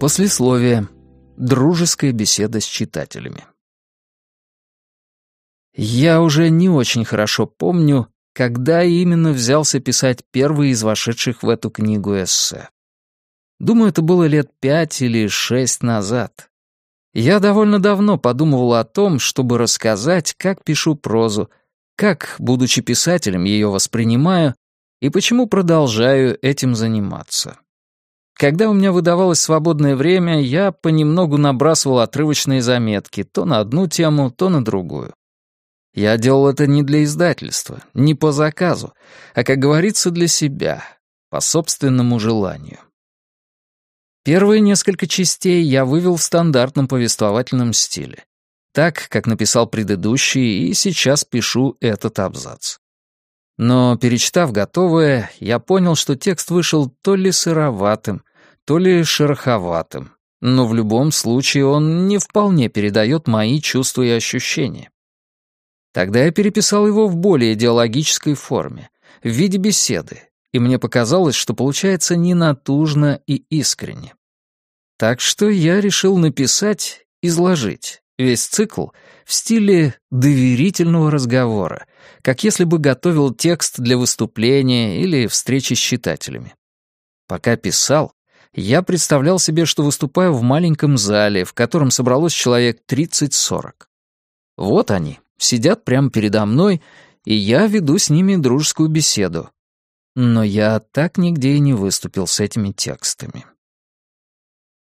Послесловие. Дружеская беседа с читателями. Я уже не очень хорошо помню, когда именно взялся писать первый из вошедших в эту книгу эссе. Думаю, это было лет пять или шесть назад. Я довольно давно подумывал о том, чтобы рассказать, как пишу прозу, как, будучи писателем, ее воспринимаю и почему продолжаю этим заниматься. Когда у меня выдавалось свободное время, я понемногу набрасывал отрывочные заметки то на одну тему, то на другую. Я делал это не для издательства, не по заказу, а, как говорится, для себя, по собственному желанию. Первые несколько частей я вывел в стандартном повествовательном стиле. Так, как написал предыдущий, и сейчас пишу этот абзац. Но, перечитав готовое, я понял, что текст вышел то ли сыроватым, то ли шероховатым, но в любом случае он не вполне передает мои чувства и ощущения. Тогда я переписал его в более идеологической форме, в виде беседы, и мне показалось, что получается ненатужно и искренне. Так что я решил написать, изложить весь цикл в стиле доверительного разговора, как если бы готовил текст для выступления или встречи с читателями. Пока писал, я представлял себе, что выступаю в маленьком зале, в котором собралось человек 30-40. Вот они, сидят прямо передо мной, и я веду с ними дружескую беседу. Но я так нигде и не выступил с этими текстами.